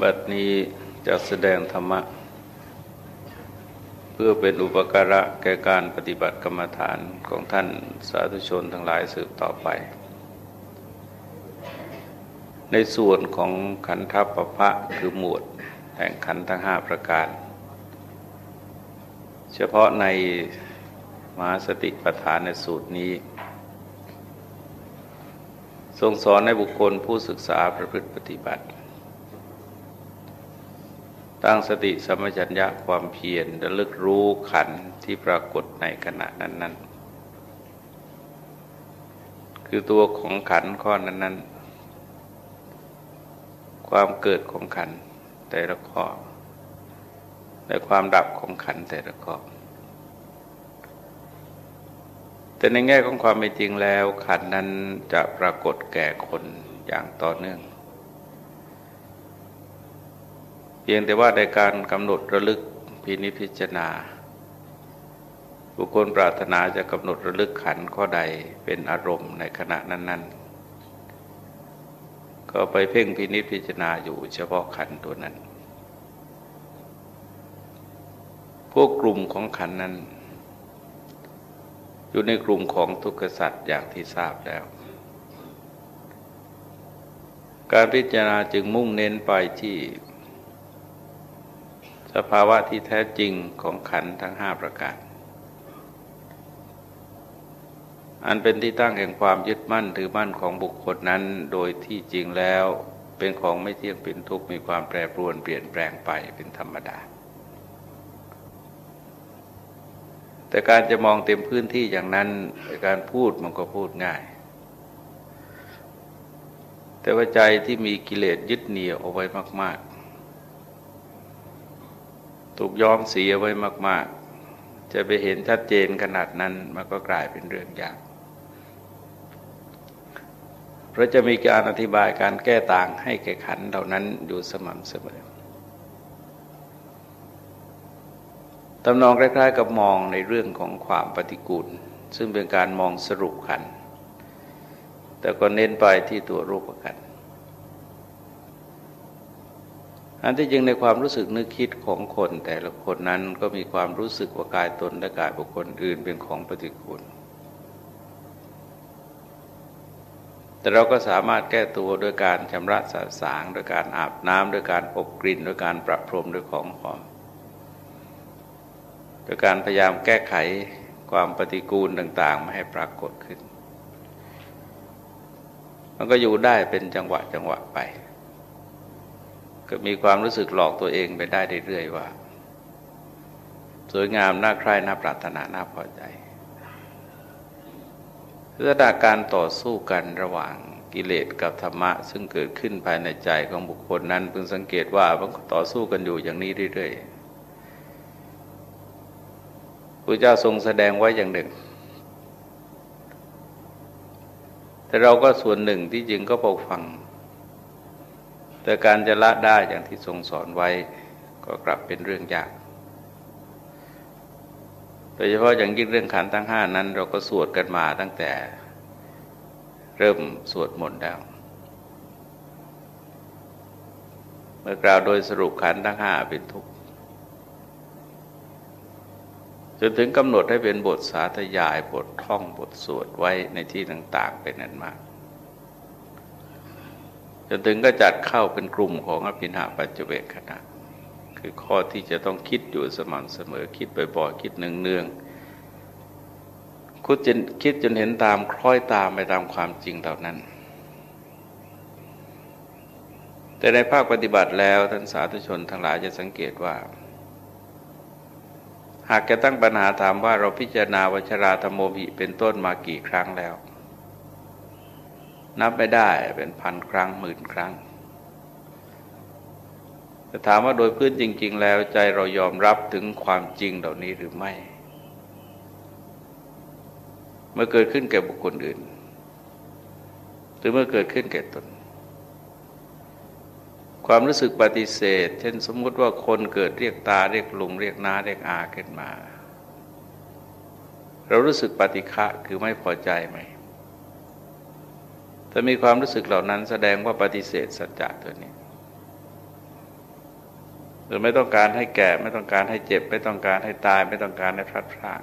บัดนี้จะแสดงธรรมะ เพื่อเป็นอุปการะแก่การปฏิบัติกรรมฐานของท่านสาธุชนทั้งหลายสืบต่อไป ในส่วนของขันธปภะคือหมวดแห่งขันธ์ทั้งห้าประการ เฉพาะในมหาสติปัฏฐานในสูตรนี้ ทรงสอนให้บุคคลผู้ศึกษาประพฤติปฏิบัติ ตั้งสติสมัชัญญะความเพียรระลึกรู้ขันที่ปรากฏในขณะนั้น ๆ คือตัวของขันข้อนั้น ๆ ความเกิดของขันแต่ละข้อและความดับของขันแต่ละข้อแต่ในแง่ของความเป็นจริงแล้ว ขันนั้นจะปรากฏแก่คนอย่างต่อเนื่อง เพียงแต่ว่าในการกำหนดระลึกพินิพิจารณา บุคคลปรารถนาจะกำหนดระลึกขันข้อใดเป็นอารมณ์ในขณะนั้น ๆ ก็ไปเพ่งพินิจพิจารณาอยู่เฉพาะขันตัวนั้น พวกกลุ่มของขันนั้น อยู่ในกลุ่มของทุกขสัตว์อย่างที่ทราบแล้วการพิจารณาจึงมุ่งเน้นไปที่ สภาวะที่แท้จริงของขันทั้งห้าประการ อันเป็นที่ตั้งแห่งความยึดมั่นถือมั่นของบุคคลนั้น โดยที่จริงแล้วเป็นของไม่เที่ยงเป็นทุกข์มีความแปรปรวนเปลี่ยนแปลงไปเป็นธรรมดา แต่การจะมองเต็มพื้นที่อย่างนั้นการพูดมันก็พูดง่าย แต่ว่าใจที่มีกิเลสยึดเหนี่ยวเอาไว้มาก ถูกย้อมสีเอาไว้มาก ๆ จะไปเห็นชัดเจนขนาดนั้นมันก็กลายเป็นเรื่องยากเพราะจะมีการอธิบายการแก้ต่างให้แก่ขันเหล่านั้นอยู่สม่ำเสมอตำนองคล้ายๆกับมองในเรื่องของความปฏิกูล ซึ่งเป็นการมองสรุปขัน แต่ก็เน้นไปที่ตัวรูปขัน อันที่จริงในความรู้สึกนึกคิดของคนแต่ละคนนั้นก็มีความรู้สึกว่ากายตนและกายบุคคลอื่นเป็นของปฏิกูลแต่เราก็สามารถแก้ตัวโดยการชำระสาสางโดยการอาบน้ำโดยการอบกลิ่นโดยการปรับพรมด้วยของหอมโดยการพยายามแก้ไขความปฏิกูลต่างๆ ไม่ให้ปรากฏขึ้น มันก็อยู่ได้เป็นจังหวะจังหวะไป ก็มีความรู้สึกหลอกตัวเองไปได้เรื่อยๆว่า สวยงามน่าใคร่น่าปรารถนาน่าพอใจระดับการต่อสู้กันระหว่างกิเลสกับธรรมะ ซึ่งเกิดขึ้นภายในใจของบุคคลนั้นเพิ่งสังเกตว่ามันต่อสู้กันอยู่อย่างนี้เรื่อยๆพระเจ้าทรงแสดงไว้อย่างหนึ่ง แต่เราก็ส่วนหนึ่งที่จริงก็ปกฟัง แต่การจะละได้อย่างที่ทรงสอนไว้ก็กลับเป็นเรื่องยาก โดยเฉพาะอย่างยิ่งเรื่องขันทั้งห้านั้น เราก็สวดกันมาตั้งแต่เริ่มสวดมนต์แล้วเมื่อกล่าวโดยสรุปขันทั้งห้าเป็นทุกข์จนถึงกำหนดให้เป็นบทสาธยายบทท่องบทสวดไว้ในที่ต่าง ๆ เป็นนั้นมาก จนถึงก็จัดเข้าเป็นกลุ่มของอภินาปัจเวคขณะ คือข้อที่จะต้องคิดอยู่สม่ำเสมอ คิดบ่อยๆคิดเนืองๆคิดจนคิดจนเห็นตามคล้อยตามไปตามความจริงเหล่านั้น แต่ในภาคปฏิบัติแล้วท่านสาธุชนทั้งหลายจะสังเกตว่า หากจะตั้งปัญหาถามว่าเราพิจารณาวัชราธรรมโมหิเป็นต้นมากี่ครั้งแล้ว นับไม่ได้เป็นพันครั้งหมื่นครั้งแต่ถามว่าโดยพื้นจริง ๆ แล้วใจเรายอมรับถึงความจริงเหล่านี้หรือไม่ เมื่อเกิดขึ้นแก่บุคคลอื่น หรือเมื่อเกิดขึ้นแก่ตน ความรู้สึกปฏิเสธ เช่นสมมุติว่าคนเกิดเรียกตาเรียกลุง เรียกน้าเรียกอาขึ้นมา เรารู้สึกปฏิฆะคือไม่พอใจไหม ถ้ามีความรู้สึกเหล่านั้นแสดงว่าปฏิเสธสัจจะตัวนี้หรือไม่ต้องการให้แก่ไม่ต้องการให้เจ็บ ไม่ต้องการให้ตาย ไม่ต้องการให้พลัดพราก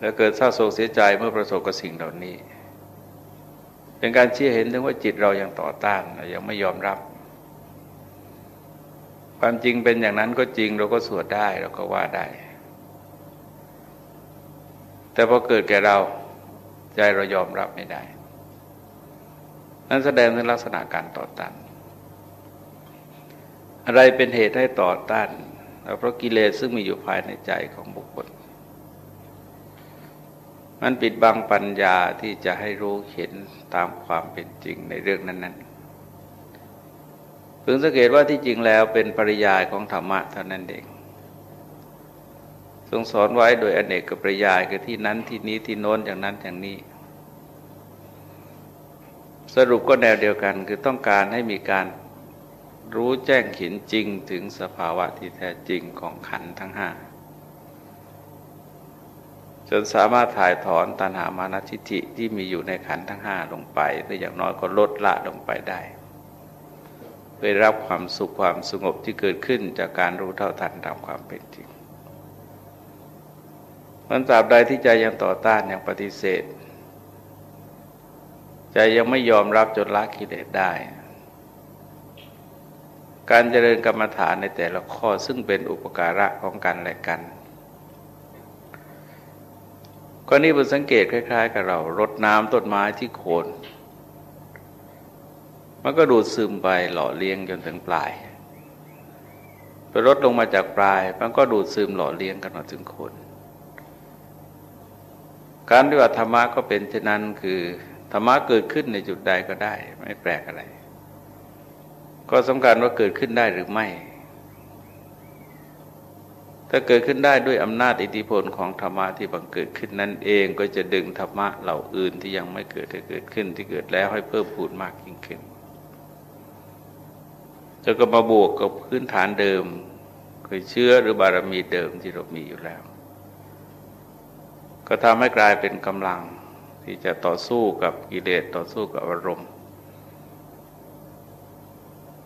แล้วเกิดเศร้าโศกเสียใจเมื่อประสบกับสิ่งเหล่านี้ เป็นการชี้เห็นถึงว่าจิตเรายังต่อต้านยังไม่ยอมรับ ความจริงเป็นอย่างนั้นก็จริงเราก็สวดได้เราก็ว่าได้ แต่พอเกิดแก่เราใจเรายอมรับไม่ได้ นั่นแสดงถึงลักษณะการต่อต้าน อะไรเป็นเหตุให้ต่อต้าน เพราะกิเลสซึ่งมีอยู่ภายในใจของบุคคล มันปิดบังปัญญาที่จะให้รู้เห็นตามความเป็นจริงในเรื่องนั้นๆพึงสังเกตว่าที่จริงแล้วเป็นปริยายของธรรมะเท่านั้นเองทรงสอนไว้โดยอเนกกับปริยายคือที่นั้นที่นี้ที่โน้นอย่างนั้นอย่างนี้ สรุปก็แนวเดียวกันคือต้องการให้มีการรู้แจ้งเห็นจริงถึงสภาวะที่แท้จริงของขันทั้งห้าจนสามารถถ่ายถอนตัณหามานัทิฐิที่มีอยู่ในขันทั้งห้าลงไปหรืออย่างน้อยก็ลดละลงไปได้ไปรับความสุขความสงบที่เกิดขึ้นจากการรู้เท่าทันตามความเป็นจริงมันตราบใดที่ใจยังต่อต้านยังปฏิเสธ ใจยังไม่ยอมรับจนละกิเลสได้ การเจริญกรรมฐานในแต่ละข้อซึ่งเป็นอุปการะของกันและกันก็นี่เป็นสังเกตคล้าย ๆ กับเรารดน้ำต้นไม้ที่โคน มันก็ดูดซึมไปหล่อเลี้ยงจนถึงปลายไปรดลงมาจากปลาย มันก็ดูดซึมหล่อเลี้ยงกันมาถึงโคนการปฏิบัติธรรมะก็เป็นเช่นนั้นคือ ธรรมะเกิดขึ้นในจุดใดก็ได้ ไม่แปลกอะไร ก็สำคัญว่าเกิดขึ้นได้หรือไม่ ถ้าเกิดขึ้นได้ด้วยอำนาจอิทธิพลของธรรมะที่บังเกิดขึ้นนั่นเองก็จะดึงธรรมะเหล่าอื่นที่ยังไม่เกิดให้เกิดขึ้นที่เกิดแล้วให้เพิ่มพูนมากยิ่งขึ้นจะก็มาบวกกับพื้นฐานเดิมคือเชื้อหรือบารมีเดิมที่เรามีอยู่แล้ว ก็ทำให้กลายเป็นกำลัง ที่จะต่อสู้กับกิเลสต่อสู้กับอารมณ์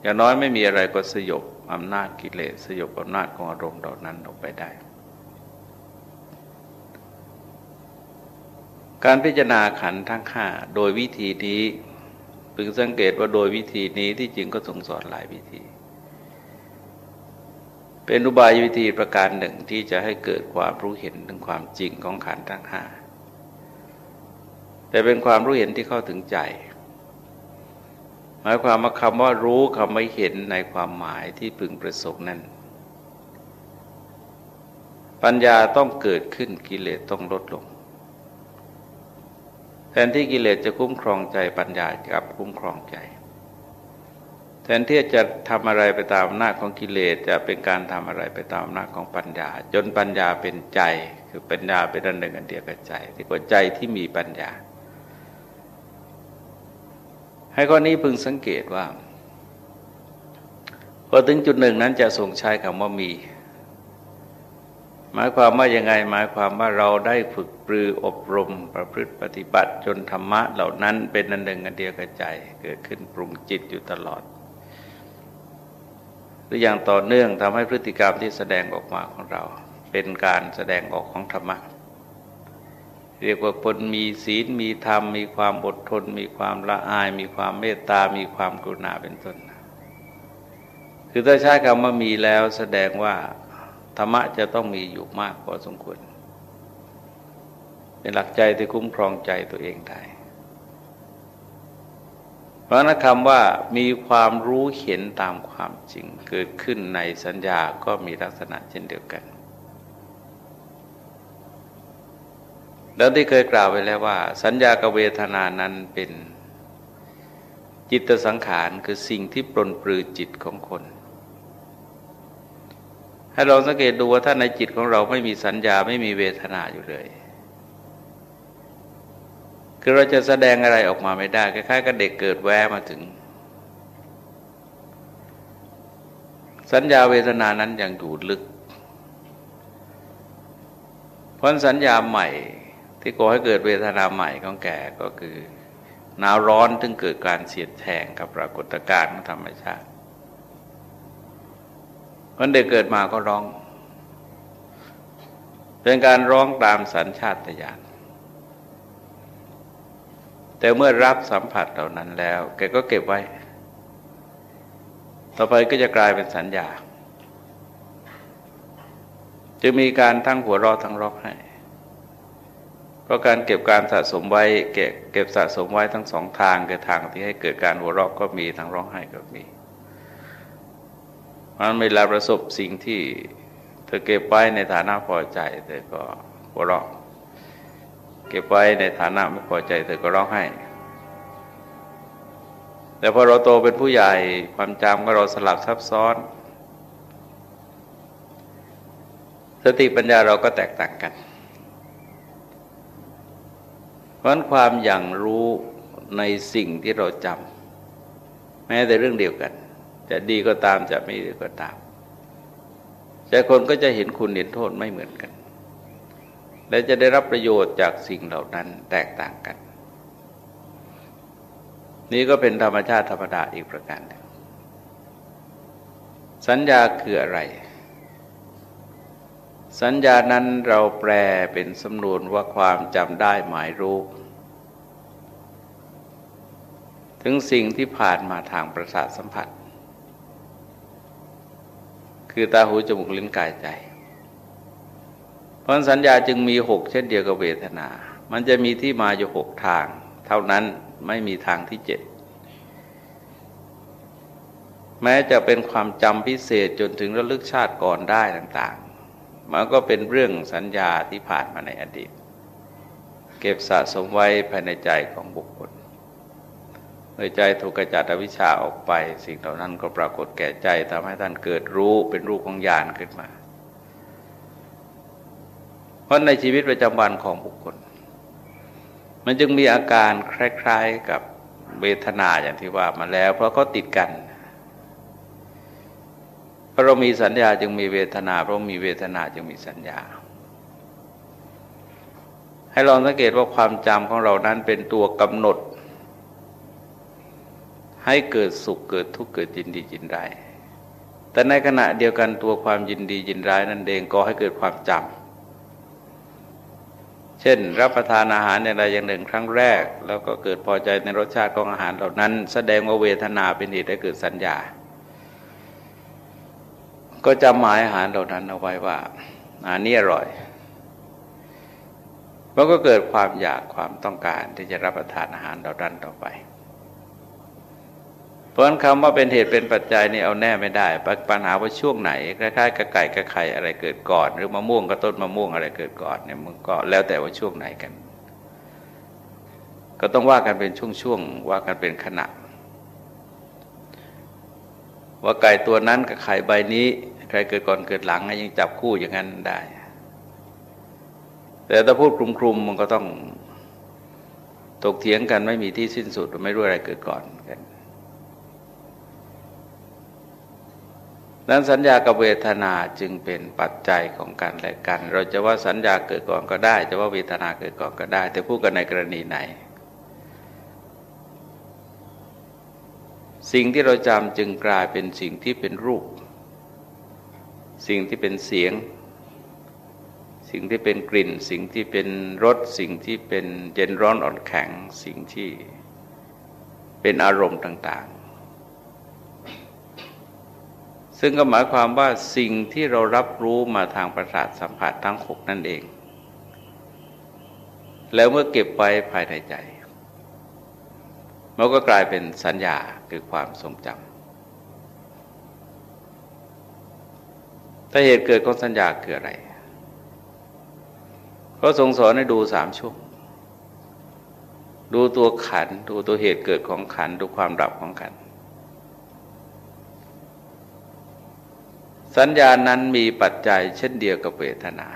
อย่างน้อยไม่มีอะไรก็สยบอำนาจกิเลสสยบอำนาจของอารมณ์เหล่านั้นออกไปได้ การพิจารณาขันทั้งห้าโดยวิธีนี้พึงสังเกตว่าโดยวิธีนี้ที่จริงก็ทรงสอนหลายวิธี เป็นอุบายวิธีประการหนึ่งที่จะให้เกิดความรู้เห็นถึงความจริงของขันทั้งห้า แต่เป็นความรู้เห็นที่เข้าถึงใจ หมายความว่าคำว่ารู้คำไม่เห็นในความหมายที่พึงประสงค์นั้น ปัญญาต้องเกิดขึ้นกิเลสต้องลดลง แทนที่กิเลสจะคุ้มครองใจปัญญากับคุ้มครองใจ แทนที่จะทำอะไรไปตามอำนาจของกิเลสจะเป็นการทำอะไรไปตามอำนาจของปัญญา จนปัญญาเป็นใจ คือปัญญาเป็นอันหนึ่งอันเดียวกับใจที่กว่าใจที่มีปัญญา ให้ข้อนี้พึงสังเกตว่าพอถึงจุดหนึ่งนั้นจะทรงใช้คำว่ามี หมายความว่ายังไง หมายความว่าเราได้ฝึกปรืออบรมประพฤติปฏิบัติ จนธรรมะเหล่านั้นเป็นอันหนึ่งอันเดียวกับใจ เกิดขึ้นปรุงจิตอยู่ตลอด หรืออย่างต่อเนื่องทำให้พฤติกรรมที่แสดงออกมาของเรา เป็นการแสดงออกของธรรมะ เรียกว่าคนมีศีลมีธรรม มีความอดทน มีความละอาย มีความเมตตา มีความกรุณาเป็นต้น คือถ้าใช้คำว่ามีแล้วแสดงว่าธรรมะจะต้องมีอยู่มากพอสมควรเป็นหลักใจที่คุ้มครองใจตัวเองได้ เพราะนั้นคำว่ามีความรู้เห็นตามความจริงเกิดขึ้นในสัญญาก็มีลักษณะเช่นเดียวกัน แล้วที่เคยกล่าวไว้แล้วว่า สัญญากับเวทนานั้นเป็นจิตสังขารคือสิ่งที่ปรนปรือจิตของคน ให้เราสังเกตดูว่าถ้าในจิตของเราไม่มีสัญญาไม่มีเวทนาอยู่เลย คือเราจะแสดงอะไรออกมาไม่ได้คล้ายๆกับเด็กเกิดแวะมาถึง สัญญาเวทนานั้นยังอยู่ลึกเพราะสัญญาใหม่ ที่ก่อให้เกิดเวทนาใหม่ของแก่ก็คือหนาวร้อนถึงเกิดการเสียดแทงกับปรากฏการณ์ของธรรมชาติวันเด็กเกิดมาก็ร้อง เป็นการร้องตามสัญชาตญาณแต่เมื่อรับสัมผัสเหล่านั้นแล้ว แกก็เก็บไว้ ต่อไปก็จะกลายเป็นสัญญา จะมีการทั้งหัวรอทั้งร้องให้ ราะการเก็บการสะสมไว้เก็บเก็บสะสมไว้ทั้งสองทางคือทางที่ให้เกิดการหัวเราะก็มีทางร้องไห้ก็มีมันเวลาประสบสิ่งที่เธอเก็บไว้ในฐานะพอใจเธอก็หัวเราะ เก็บไว้ในฐานะไม่พอใจเธอก็ร้องไห้ แต่พอเราโตเป็นผู้ใหญ่ความจำก็เราสลับซับซ้อน สติปัญญาเราก็แตกต่างกัน เพราะความอย่างรู้ในสิ่งที่เราจำแม้แต่เรื่องเดียวกัน จะดีก็ตามจะไม่ดีก็ตาม แต่คนก็จะเห็นคุณเห็นโทษไม่เหมือนกัน และจะได้รับประโยชน์จากสิ่งเหล่านั้นแตกต่างกัน นี่ก็เป็นธรรมชาติธรรมดาอีกประการหนึ่งสัญญาคืออะไร สัญญานั้นเราแปลเป็นสำนวนว่าความจำได้หมายรู้ ถึงสิ่งที่ผ่านมาทางประสาทสัมผัส คือตาหูจมูกลิ้นกายใจ เพราะสัญญาจึงมีหกเช่นเดียวกับเวทนา มันจะมีที่มาอยู่หกทาง เท่านั้นไม่มีทางที่เจ็ดแม้จะเป็นความจำพิเศษจนถึงระลึกชาติก่อนได้ต่าง มันก็เป็นเรื่องสัญญาที่ผ่านมาในอดีต เก็บสะสมไว้ภายในใจของบุคคลเมื่อใจถูกกระจัดอวิชชาออกไป สิ่งเหล่านั้นก็ปรากฏแก่ใจทำให้ท่านเกิดรู้เป็นรูปของญาณขึ้นมา เพราะในชีวิตประจำวันของบุคคล มันจึงมีอาการคล้าย ๆกับเวทนาอย่างที่ว่ามาแล้ว เพราะเขาติดกัน ราะเรามีสัญญาจึงมีเวทนา เพราะมีเวทนาจึงมีสัญญา ให้ลองสังเกตว่าความจำของเรานั้นเป็นตัวกำหนด ให้เกิดสุขเกิดทุกข์เกิดยินดียินร้ายแต่ในขณะเดียวกันตัวความยินดียินร้ายนั่นเองก็ให้เกิดความจำเช่น รับประทานอาหารในอะไรอย่างหนึ่งครั้งแรก แล้วก็เกิดพอใจในรสชาติของอาหารเหล่านั้น แสดงว่าเวทนาเป็นเหตุให้เกิดสัญญา ก็จำหมายอาหารเหล่านั้นเอาไว้ว่าอาหารนี้อร่อยมันก็เกิดความอยากความต้องการที่จะรับประทานอาหารเหล่านั้นต่อไป เพราะคำว่าเป็นเหตุเป็นปัจจัยนี่เอาแน่ไม่ได้ ปัญหาว่าช่วงไหนคล้ายๆกับไก่กับไข่อะไรเกิดก่อน หรือมะม่วงกับต้นมะม่วงอะไรเกิดก่อนเนี่ยมันก็แล้วแต่ว่าช่วงไหนกัน ก็ต้องว่ากันเป็นช่วงๆว่ากันเป็นขณะว่าไก่ตัวนั้นกับไข่ใบนี้ ใครเกิดก่อนเกิดหลังยังจับคู่อย่างนั้นได้ แต่ถ้าพูดคลุมๆมมันก็ต้องตกเถียงกันไม่มีที่สิ้นสุดไม่รู้อะไรเกิดก่อนกันนั้นสัญญากับเวทนาจึงเป็นปัจจัยของกันและกัน เราจะว่าสัญญาเกิดก่อนก็ได้ จะว่าเวทนาเกิดก่อนก็ได้ แต่พูดกันในกรณีไหน สิ่งที่เราจำจึงกลายเป็นสิ่งที่เป็นรูป สิ่งที่เป็นเสียง สิ่งที่เป็นกลิ่น สิ่งที่เป็นรสสิ่งที่เป็นเย็นร้อนอ่อนแข็ง สิ่งที่เป็นอารมณ์ต่าง ๆ ซึ่งก็หมายความว่าสิ่งที่เรารับรู้มาทางประสาทสัมผัสทั้งหกนั่นเอง แล้วเมื่อเก็บไว้ภายในใจมันก็กลายเป็นสัญญาคือความทรงจำ ถ้าเหตุเกิดของสัญญาคืออะไรเขาทรงสอนให้ดูสามช่วง ดูตัวขัน ดูตัวเหตุเกิดของขัน ดูความดับของขัน สัญญานั้นมีปัจจัยเช่นเดียวกับเวทนา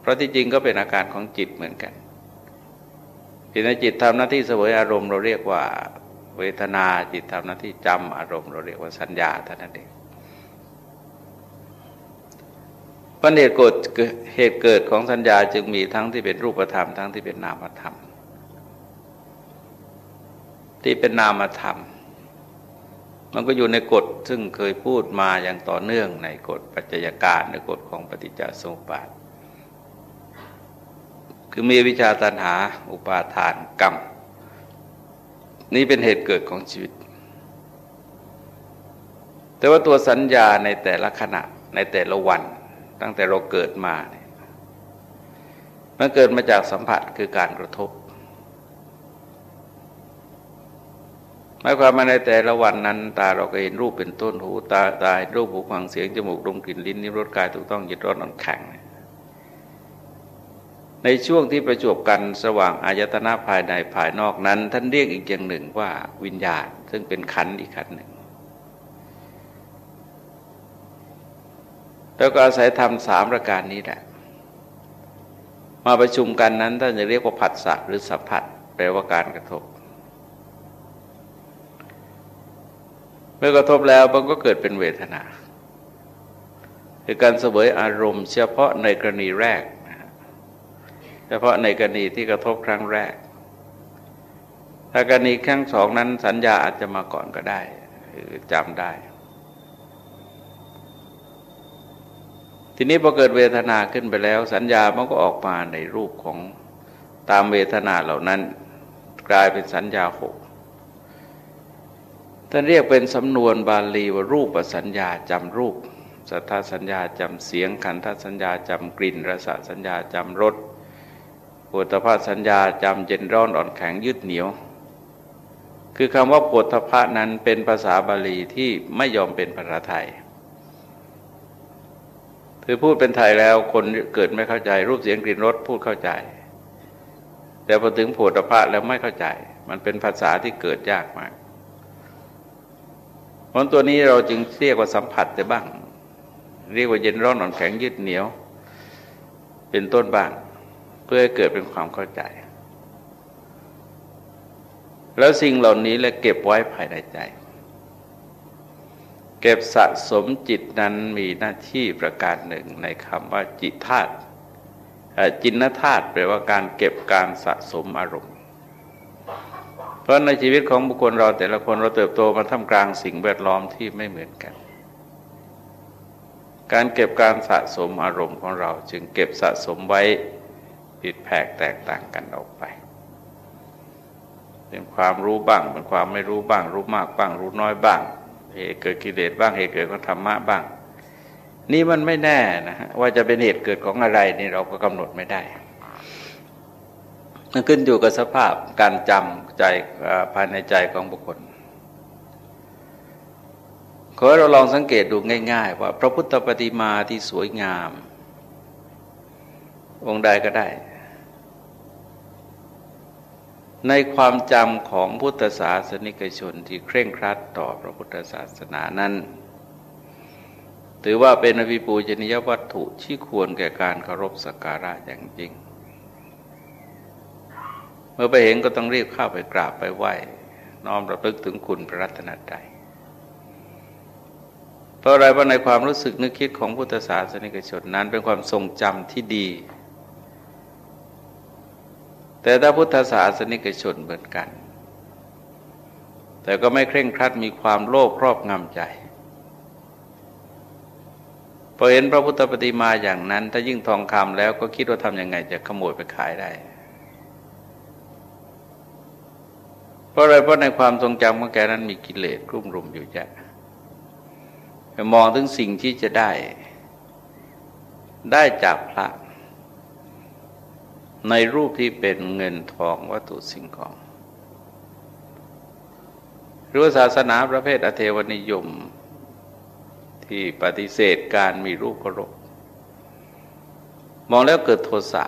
เพราะที่จริงก็เป็นอาการของจิตเหมือนกันจิตในจิตทำหน้าที่เสวยอารมณ์เราเรียกว่า เวทนาจิตทำหน้าที่จำอารมณ์เราเรียกว่าสัญญาเท่านั้นเอง ปัญเหตุเกิดเหตุเกิดของสัญญาจึงมีทั้งที่เป็นรูปธรรมทั้งที่เป็นนามธรรม ที่เป็นนามธรรม มันก็อยู่ในกฎซึ่งเคยพูดมาอย่างต่อเนื่องในกฎปัจจัยการในกฎของปฏิจจสมุปบาท คือมีวิชาตัณหาอุปาทานกรรม นี่เป็นเหตุเกิดของชีวิต แต่ว่าตัวสัญญาในแต่ละขณะในแต่ละวัน ตั้งแต่เราเกิดมาเนี่ยมันเกิดมาจากสัมผัสคือการกระทบหมายความมาในแต่ละวันนั้น ตาเราก็เห็นรูปเป็นต้นหูตาตาเห็นรูปหูฟังเสียงจมูกดมกลิ่นลิ้นนิ้วรสกายถูกต้องยึดร้อนนอนแข็ง ในช่วงที่ประจวบกันสว่างอายตนะภายในภายนอกนั้น ท่านเรียกอีกอย่างหนึ่งว่าวิญญาณ ซึ่งเป็นขันอีกขันหนึ่ง แล้วก็อาศัยทำสามประการนี้แหละ มาประชุมกันนั้นท่านจะเรียกว่าผัสสะหรือสัมผัสแปลว่าการกระทบ เมื่อกระทบแล้วมันก็เกิดเป็นเวทนา คือการเสวยอารมณ์ เฉพาะในกรณีแรก เฉพาะในกรณีที่กระทบครั้งแรก ถ้ากรณีครั้งสองนั้นสัญญาอาจจะมาก่อนก็ได้คือจำได้ ทีนี้พอเกิดเวทนาขึ้นไปแล้ว สัญญามันก็ออกมาในรูปของตามเวทนาเหล่านั้น กลายเป็นสัญญาหกท่านเรียกเป็นสำนวนบาลีว่ารูปสัญญาจำรูป สัทธาสัญญาจำเสียงขันธสัญญาจำกลิ่นรสสัญญาจำรสปุถะสัญญาจำเย็นร้อนอ่อนแข็งยืดเหนียว คือคำว่าปุถะนั้นเป็นภาษาบาลีที่ไม่ยอมเป็นภาษาไทย คือพูดเป็นไทยแล้วคนเกิดไม่เข้าใจ รูปเสียงกลิ่นรสพูดเข้าใจ แต่พอถึงโผฏฐะแล้วไม่เข้าใจ มันเป็นภาษาที่เกิดยากมากเพราะตัวนี้เราจึงเรียกว่าสัมผัสแต่บ้าง เรียกว่าเย็นร้อนหนอนแข็งยืดเหนียว เป็นต้นบ้าง เพื่อให้เกิดเป็นความเข้าใจ แล้วสิ่งเหล่านี้และเก็บไว้ภายในใจ เก็บสะสมจิตนั้นมีหน้าที่ประการหนึ่งในคำว่าจิตธาตุจินธาตุแปลว่าการเก็บการสะสมอารมณ์ เพราะในชีวิตของบุคคลเราแต่ละคนเราเติบโตมาท่ามกลางสิ่งแวดล้อมที่ไม่เหมือนกัน การเก็บการสะสมอารมณ์ของเราจึงเก็บสะสมไว้ผิดแผกแตกต่างกันออกไปเป็นความรู้บ้างเป็นความไม่รู้บ้าง รู้มากบ้าง รู้น้อยบ้าง เหตุเกิดกิเลสบ้างเหตุเกิดของธรรมะบ้าง นี่มันไม่แน่นะฮะว่าจะเป็นเหตุเกิดของอะไรนี่เราก็กำหนดไม่ได้มันขึ้นอยู่กับสภาพการจำใจภายในใจของบุคคลขอให้เราลองสังเกตดูง่าย ๆ ว่า พระพุทธปฏิมาที่สวยงาม องค์ใดก็ได้ ในความจำของพุทธศาสนิกชนที่เคร่งครัดต่อพระพุทธศาสนานั้นถือว่าเป็นอภิปูชนียวัตถุที่ควรแก่การเคารพสักการะอย่างจริง เมื่อไปเห็นก็ต้องรีบเข้าไปกราบไปไหว้ น้อมระลึกถึงคุณพระรัตนตรัยเพราะอะไรว่าะในความรู้สึกนึกคิดของพุทธศาสนิกชนนั้น เป็นความทรงจำที่ดี แต่ถ้าพุทธศาสนิกชนเหมือนกัน แต่ก็ไม่เคร่งครัดมีความโลภครอบงำใจพอเห็นพระพุทธปฏิมาอย่างนั้น ถ้ายิ่งทองคำแล้วก็คิดว่าทำยังไงจะขโมยไปขายได้ เพราะอะไรเพราะในความทรงจำของแกนั้นมีกิเลสกลุ่มรุมอยู่เยอะมองถึงสิ่งที่จะได้ ได้จากพระ ในรูปที่เป็นเงินทองวัตถุสิ่งของหรือศาสนาประเภทอเทวนิยม ที่ปฏิเสธการมีรูปเคารพมองแล้วเกิดโทสะ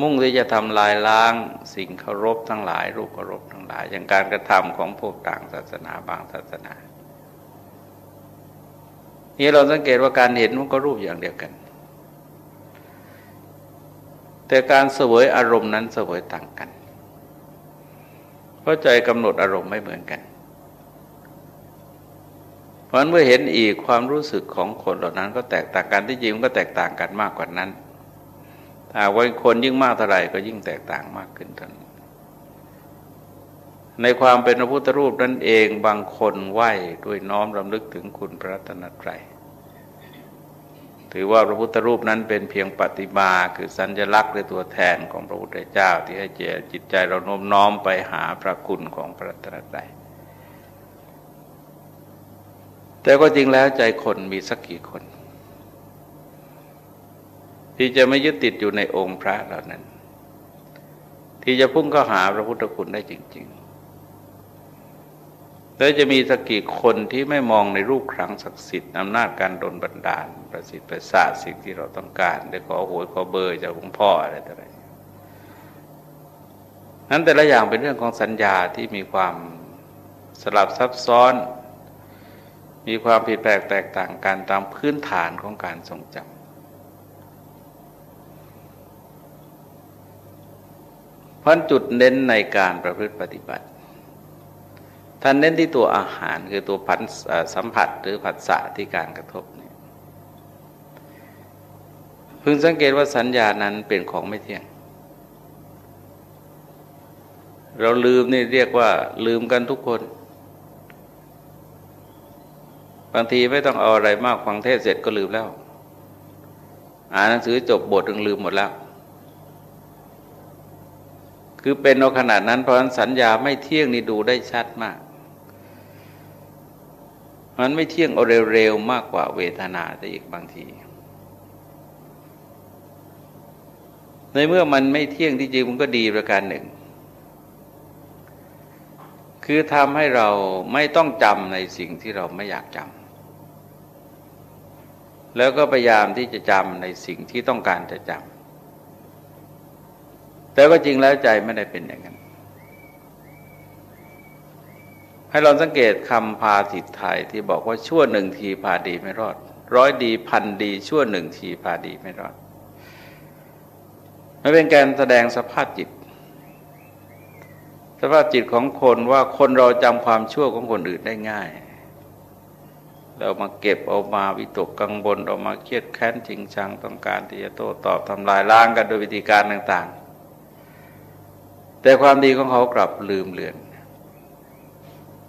มุ่งที่จะทำลายล้างสิ่งเคารพทั้งหลาย รูปเคารพทั้งหลาย อย่างการกระทำของพวกต่างศาสนาบางศาสนานี่เราสังเกตว่าการเห็นมันก็รูปอย่างเดียวกัน แต่การเสวยอารมณ์นั้นเสวยต่างกัน เพราะใจกำหนดอารมณ์ไม่เหมือนกัน เพราะนั้นเมื่อเห็นอีกความรู้สึกของคนเหล่านั้นก็แตกต่างกันที่จริงมันก็แตกต่างกันมากกว่านั้นถ้าว่าคนยิ่งมากเท่าไหร่ก็ยิ่งแตกต่างมากขึ้นเท่านั้นในความเป็นพระพุทธรูปนั่นเองบางคนไหว้ด้วยน้อมรำลึกถึงคุณพระรัตนตรัย ถือว่าพระพุทธรูปนั้นเป็นเพียงปฏิมาคือสัญลักษณ์หรือตัวแทนของพระพุทธเจ้า ที่ให้เจจิตใจเราโน้มน้อมไปหาพระคุณของพระรัตนตรัยแต่ก็จริงแล้วใจคนมีสักกี่คน ที่จะไม่ยึดติดอยู่ในองค์พระเหล่านั้น ที่จะพุ่งเข้าหาพระพุทธคุณได้จริง ๆ แล้วจะมีสักกี่คนที่ไม่มองในรูปครั้งศักดิ์สิทธิ์อำนาจการดลบันดาล ประสิทธิ์ประสาทสิ่งที่เราต้องการได้ขอหวยขอเบอร์จากหลวงพ่ออะไรต่ออะไรนั้นแต่ละอย่างเป็นเรื่องของสัญญาที่มีความสลับซับซ้อน มีความผิดแปลกแตกต่างกันตามพื้นฐานของการทรงจำพราะจุดเน้นในการประพฤติปฏิบัติ ท่านเน้นที่ตัวอาหารคือตัวพันสัมผัสหรือผัสสะที่การกระทบเนี่ยพึงสังเกตว่าสัญญานั้นเป็นของไม่เที่ยง เราลืมนี่เรียกว่า ลืมกันทุกคน บางทีไม่ต้องเอาอะไรมากฟังเทศเสร็จก็ลืมแล้ว อ่านหนังสือจบบทยังลืมหมดแล้วคือเป็นเอาขนาดนั้นเพราะฉะนั้นสัญญาไม่เที่ยงนี่ดูได้ชัดมาก มันไม่เที่ยงเอาเร็วๆมากกว่าเวทนาแต่อีกบางที ในเมื่อมันไม่เที่ยงที่จริงมันก็ดีประการหนึ่ง คือทำให้เราไม่ต้องจำในสิ่งที่เราไม่อยากจำแล้วก็พยายามที่จะจำในสิ่งที่ต้องการจะจำแต่ก็จริงแล้วใจไม่ได้เป็นอย่างนั้น ให้เราสังเกตคำพาสิทไทยที่บอกว่าชั่วหนึ่งทีพาดีไม่รอด ร้อยดีพันดีชั่วหนึ่งทีพาดีไม่รอดมันเป็นการแสดงสภาพจิต สภาพจิตของคนว่าคนเราจำความชั่วของคนอื่นได้ง่าย เรามาเก็บเอามาวิตกกังวลเอามาเครียดแค้นจริงชังต้องการที่จะโต้ตอบทำลายล้างกันโดยวิธีการต่าง ๆ แต่ความดีของเขากลับลืมเลือน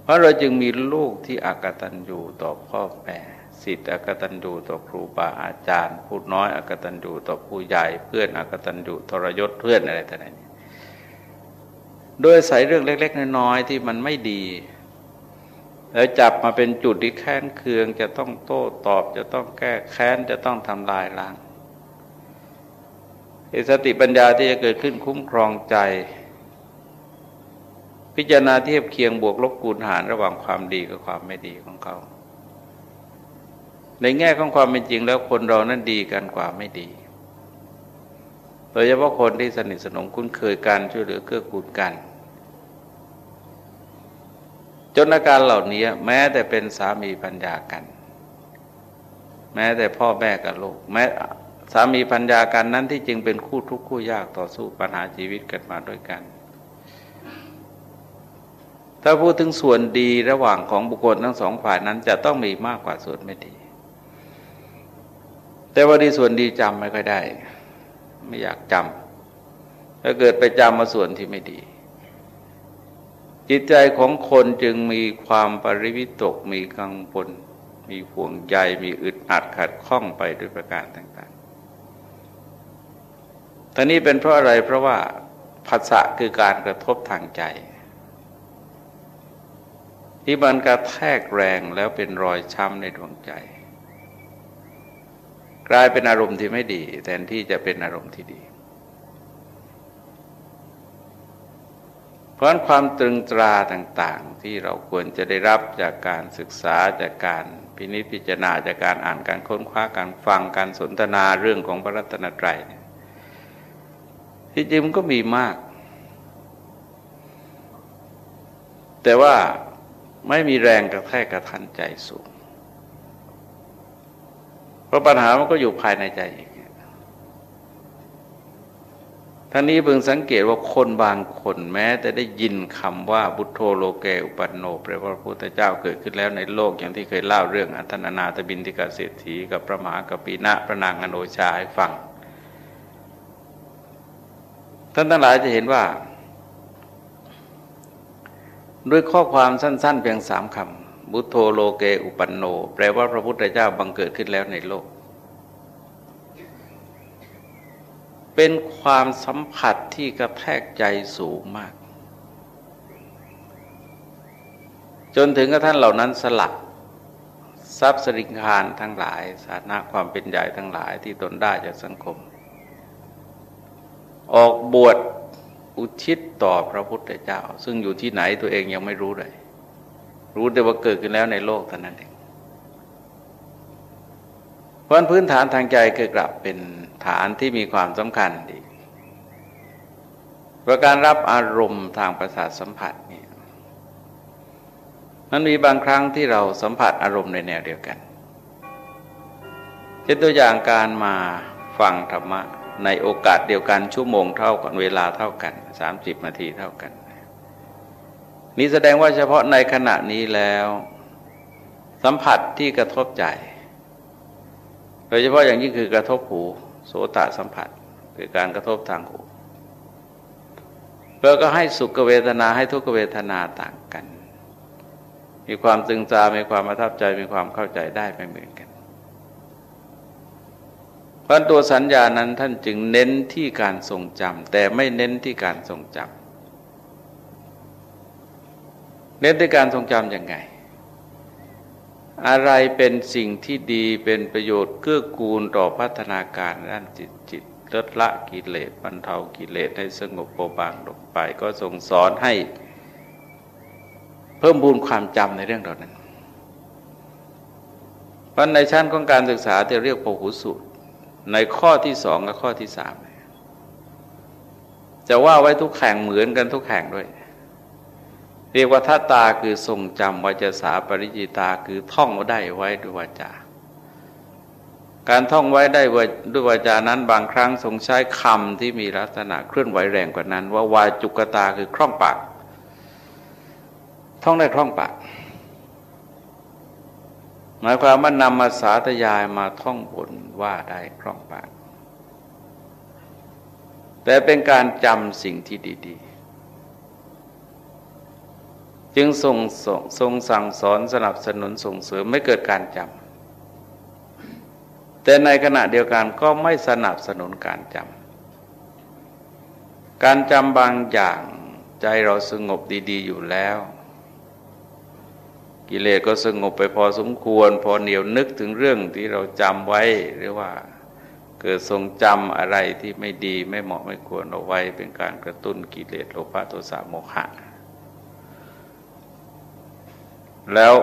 ราะเราจึงมีลูกที่อักตันอยู่ต่อพ่อแม่สิทธิ์อักตันอยู่ต่อครูบาอาจารย์พูดน้อยอักตันอยู่ต่อผู้ใหญ่ เพื่อนอักตันอยู่ทรยศเพื่อนอะไรต่างๆโดยใส่เรื่องเล็ก ๆ น้อยๆที่มันไม่ดี แล้วจับมาเป็นจุดที่แค้นเคือง จะต้องโต้ตอบจะต้องแก้แค้นจะต้องทำลายล้างสติปัญญาที่จะเกิดขึ้นคุ้มครองใจ พิจารณาเทียบเคียงบวกลบคูณหารระหว่างความดีกับความไม่ดีของเขา ในแง่ของความเป็นจริงแล้วคนเรานั้นดีกันกว่าไม่ดี โดยเฉพาะคนที่สนิทสนมคุ้นเคยกันช่วยเหลือเกื้อกูลกัน จนอาการเหล่านี้แม้แต่เป็นสามีปัญญากัน แม้แต่พ่อแม่กับลูกแม้สามีปัญญากันนั้นที่จริงเป็นคู่ทุกข์คู่ยากต่อสู้ปัญหาชีวิตกันมาด้วยกัน ถ้าพูดถึงส่วนดีระหว่างของบุคคลทั้งสองฝ่ายนั้นจะต้องมีมากกว่าส่วนไม่ดี แต่ว่าดีส่วนดีจำไม่ค่อยได้ ไม่อยากจำถ้าเกิดไปจำมาส่วนที่ไม่ดี จิตใจของคนจึงมีความปริวิตกมีกังวลมีห่วงใยมีอึดอัดขัดข้องไปด้วยประการต่างๆท่านี้เป็นเพราะอะไรเพราะว่าภาษะคือการกระทบทางใจ ที่มันกระแทกแรงแล้วเป็นรอยช้ำในดวงใจ กลายเป็นอารมณ์ที่ไม่ดี แทนที่จะเป็นอารมณ์ที่ดี เพราะความตรึงตราต่างๆ ที่เราควรจะได้รับจากการศึกษาจากการพินิจพิจารณาจากการอ่านการค้นคว้าการฟังการสนทนาเรื่องของพระรัตนตรัยที่จริงก็มีมาก แต่ว่า ไม่มีแรงกระแทกกระทันใจสูง เพราะปัญหามันก็อยู่ภายในใจเองทั้งนี้เพิ่งสังเกตว่าคนบางคนแม้ แต่ได้ยินคำว่าบุตโธโลเกอุปันโนแปลว่าพระพุทธเจ้าเกิดขึ้นแล้วในโลกอย่างที่เคยเล่าเรื่องอัตนานาตบินทิกาเศรษฐีกับพระมหากปีนะพระนางอโนชาให้ฟัง ท่านทั้งหลายจะเห็นว่า ด้วยข้อความสั้น ๆ เพียงสามคำบุตโธโลเกอุปันโน แปลว่าพระพุทธเจ้าบังเกิดขึ้นแล้วในโลก เป็นความสัมผัสที่กระแทกใจสูงมาก จนถึงกระท่านเหล่านั้นสลักทรัพย์สริงคารทั้งหลาย สาระความเป็นใหญ่ทั้งหลายที่ตนได้จากสังคม ออกบวช อุทิศต่อพระพุทธเจ้า ซึ่งอยู่ที่ไหนตัวเองยังไม่รู้เลย รู้แต่ว่าเกิดขึ้นแล้วในโลกเท่านั้นเองเพราะพื้นฐานทางใจเกิดกลับเป็นฐานที่มีความสำคัญดีประการรับอารมณ์ทางประสาทสัมผัสนี่มันมีบางครั้งที่เราสัมผัสอารมณ์ในแนวเดียวกันเช่นตัวอย่างการมาฟังธรรมะ ในโอกาสเดียวกันชั่วโมงเท่ากันเวลาเท่ากันสามสิบนาทีเท่ากัน นี่แสดงว่าเฉพาะในขณะนี้แล้ว สัมผัสที่กระทบใจ โดยเฉพาะอย่างยิ่งคือกระทบหูโสตสัมผัสคือการกระทบทางหูเพื่อก็ให้สุขเวทนาให้ทุกขเวทนาต่างกัน มีความตึงจามีความประทับใจมีความเข้าใจได้ไม่เหมือนกัน ราะตัวสัญญานั้นท่านจึงเน้นที่การทรงจำแต่ไม่เน้นที่การทรงจำเน้นที่การทรงจำยังไง อะไรเป็นสิ่งที่ดีเป็นประโยชน์เกื้อกูลต่อพัฒนาการด้านจิตจิตลดละกิเลสบรรเทากิเลสให้สงบโปรบางลงไป ก็ทรงสอนให้เพิ่มบูรความจำในเรื่องเหล่านั้นเพราะในชั้นของการศึกษาที่เรียกปหุสูตร ในข้อที่สองกับข้อที่สามจะว่าไว้ทุกแห่งเหมือนกันทุกแห่งด้วย เรียกว่าทัตตาคือทรงจำวาจสาปริจิตาคือท่องได้ไว้ด้วยวาจา การท่องไว้ได้ด้วยวาจานั้นบางครั้งทรงใช้คำที่มีลักษณะเคลื่อนไหวแรงกว่านั้น ว่าวาจุกตาคือคล่องปาก ท่องได้คล่องปาก หมายความว่านำมาสาธยายมาท่องบนว่าได้คล่องปากแต่เป็นการจำสิ่งที่ดี ๆ จึงทรงทรงสั่งสอนสนับสนุนส่งเสริมไม่เกิดการจำแต่ในขณะเดียวกันก็ไม่สนับสนุนการจำการจำบางอย่างใจเราสงบดี ๆ อยู่แล้ว กิเลสก็สงบไปพอสมควร พอเหนียวนึกถึงเรื่องที่เราจำไว้ หรือว่าเกิดทรงจำอะไรที่ไม่ดีไม่เหมาะไม่ควรเอาไว้ เป็นการกระตุ้นกิเลสโลภะโทสะโมหะแล้ว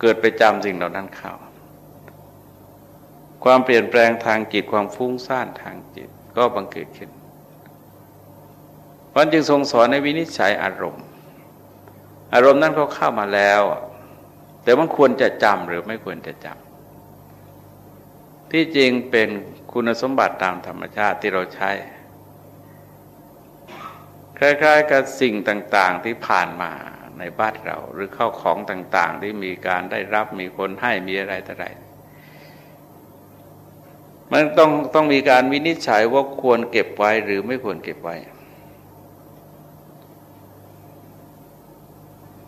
เกิดไปจำสิ่งเหล่านั้นเข้าความเปลี่ยนแปลงทางจิตความฟุ้งซ่านทางจิตก็บังเกิดขึ้นวันจึงทรงสอนในวินิจฉัยอารมณ์ อารมณ์นั้นเขาเข้ามาแล้ว แต่มันควรจะจำหรือไม่ควรจะจำที่จริงเป็นคุณสมบัติตามธรรมชาติที่เราใช้ คล้ายๆ กับสิ่งต่างๆที่ผ่านมาในบ้านเรา หรือเข้าของต่างๆ ที่มีการได้รับมีคนให้มีอะไรต่ออะไรมันต้องต้องมีการวินิจฉัยว่าควรเก็บไว้หรือไม่ควรเก็บไว้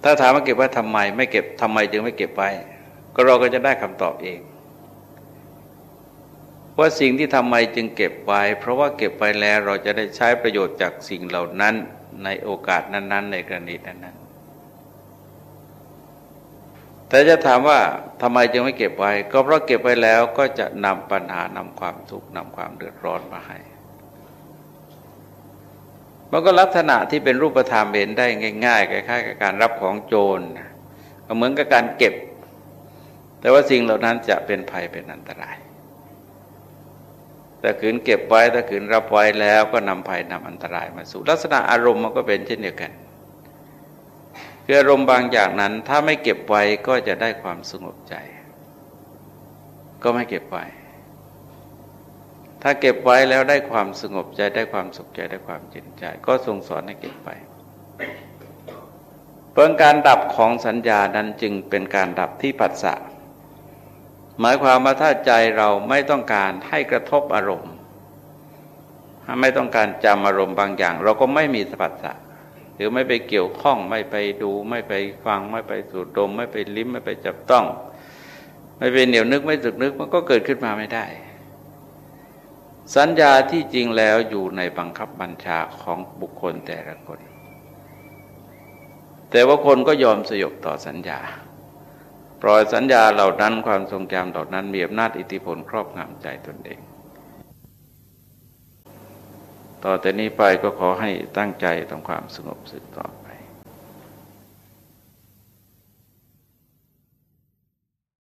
ถ้าถามว่าเก็บไว้ทำไม ไม่เก็บทำไมจึงไม่เก็บไว้ ก็เราก็จะได้คำตอบเอง ว่าสิ่งที่ทำไมจึงเก็บไว้ เพราะว่าเก็บไว้แล้วเราจะได้ใช้ประโยชน์จากสิ่งเหล่านั้นในโอกาสนั้น ๆ ในกรณีนั้นๆแต่จะถามว่าทำไมจึงไม่เก็บไว้ ก็เพราะเก็บไว้แล้วก็จะนำปัญหานำความทุกข์นำความเดือดร้อนมาให้ มันก็ลักษณะที่เป็นรูปธรรมเห็นได้ง่ายๆคล้ายๆกับการรับของโจรก็เหมือนกับการเก็บ แต่ว่าสิ่งเหล่านั้นจะเป็นภัยเป็นอันตรายแต่ขืนเก็บไว้ถ้าขืนรับไว้แล้วก็นำภัยนำอันตรายมาสู่ ลักษณะอารมณ์มันก็เป็นเช่นเดียวกันคืออารมณ์บางอย่างนั้น ถ้าไม่เก็บไว้ก็จะได้ความสงบใจ ก็ไม่เก็บไว้ ถ้าเก็บไว้แล้วได้ความสงบใจได้ความสุขใจได้ความเย็นใจ ก็ทรงสอนให้เก็บไปเพื่อการดับของสัญญานั้นจึงเป็นการดับที่ปัสสะหมายความว่าถ้าใจเราไม่ต้องการให้กระทบอารมณ์ ถ้าไม่ต้องการจำอารมณ์บางอย่าง เราก็ไม่มีสัสสะหรือไม่ไปเกี่ยวข้องไม่ไปดูไม่ไปฟังไม่ไปสูดดม ไม่ไปลิ้มไม่ไปจับต้อง ไม่ไปเหนียวนึกไม่สึกนึกมันก็เกิดขึ้นมาไม่ได้ สัญญาที่จริงแล้วอยู่ในบังคับบัญชาของบุคคลแต่ละคน แต่ว่าคนก็ยอมสยบต่อสัญญา ปล่อยสัญญาเหล่านั้นความทรงจำเหล่านั้นมีอำนาจอิทธิพลครอบงำใจตนเอง ต่อแต่นี้ไปก็ขอให้ตั้งใจทำความสงบสืบต่อไป